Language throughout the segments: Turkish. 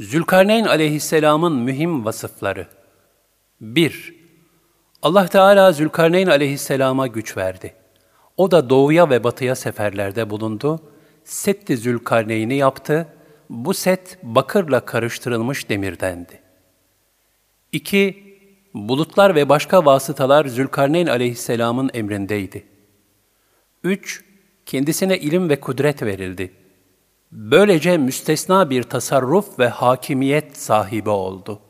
Zülkarneyn aleyhisselamın mühim vasıfları 1. Allah Teala Zülkarneyn aleyhisselama güç verdi. O da doğuya ve batıya seferlerde bulundu. Setti Zülkarneyn'i yaptı. Bu set bakırla karıştırılmış demirdendi. 2. Bulutlar ve başka vasıtalar Zülkarneyn aleyhisselamın emrindeydi. 3. Kendisine ilim ve kudret verildi. Böylece müstesna bir tasarruf ve hakimiyet sahibi oldu.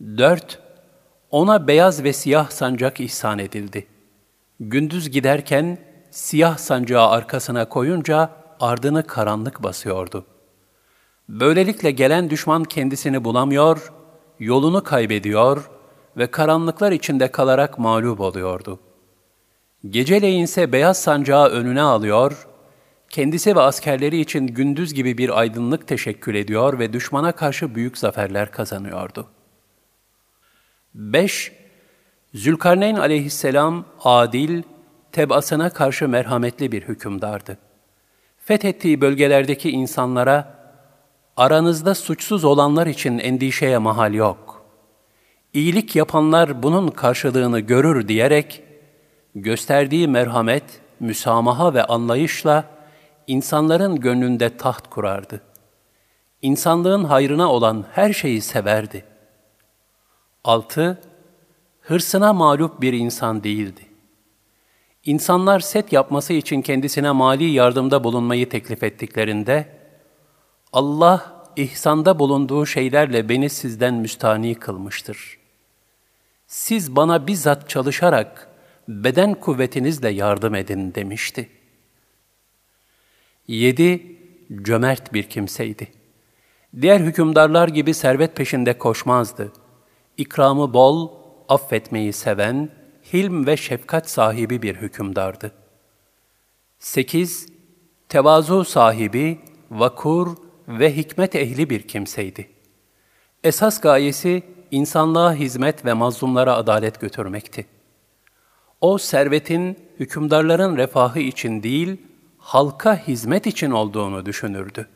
4. Ona beyaz ve siyah sancak ihsan edildi. Gündüz giderken siyah sancağı arkasına koyunca ardını karanlık basıyordu. Böylelikle gelen düşman kendisini bulamıyor, yolunu kaybediyor ve karanlıklar içinde kalarak mağlup oluyordu. Geceleyinse beyaz sancağı önüne alıyor, kendisi ve askerleri için gündüz gibi bir aydınlık teşekkül ediyor ve düşmana karşı büyük zaferler kazanıyordu. 5. Zülkarneyn aleyhisselam adil, tebasına karşı merhametli bir hükümdardı. Fethettiği bölgelerdeki insanlara, aranızda suçsuz olanlar için endişeye mahal yok. İyilik yapanlar bunun karşılığını görür diyerek, gösterdiği merhamet, müsamaha ve anlayışla insanların gönlünde taht kurardı. İnsanlığın hayrına olan her şeyi severdi. 6. Hırsına mağlup bir insan değildi. İnsanlar set yapması için kendisine mali yardımda bulunmayı teklif ettiklerinde, Allah ihsanda bulunduğu şeylerle beni sizden müstani kılmıştır. Siz bana bizzat çalışarak beden kuvvetinizle yardım edin demişti. 7. Cömert bir kimseydi. Diğer hükümdarlar gibi servet peşinde koşmazdı. İkramı bol, affetmeyi seven, hilm ve şefkat sahibi bir hükümdardı. 8. Tevazu sahibi, vakur ve hikmet ehli bir kimseydi. Esas gayesi insanlığa hizmet ve mazlumlara adalet götürmekti. O servetin hükümdarların refahı için değil, halka hizmet için olduğunu düşünürdü.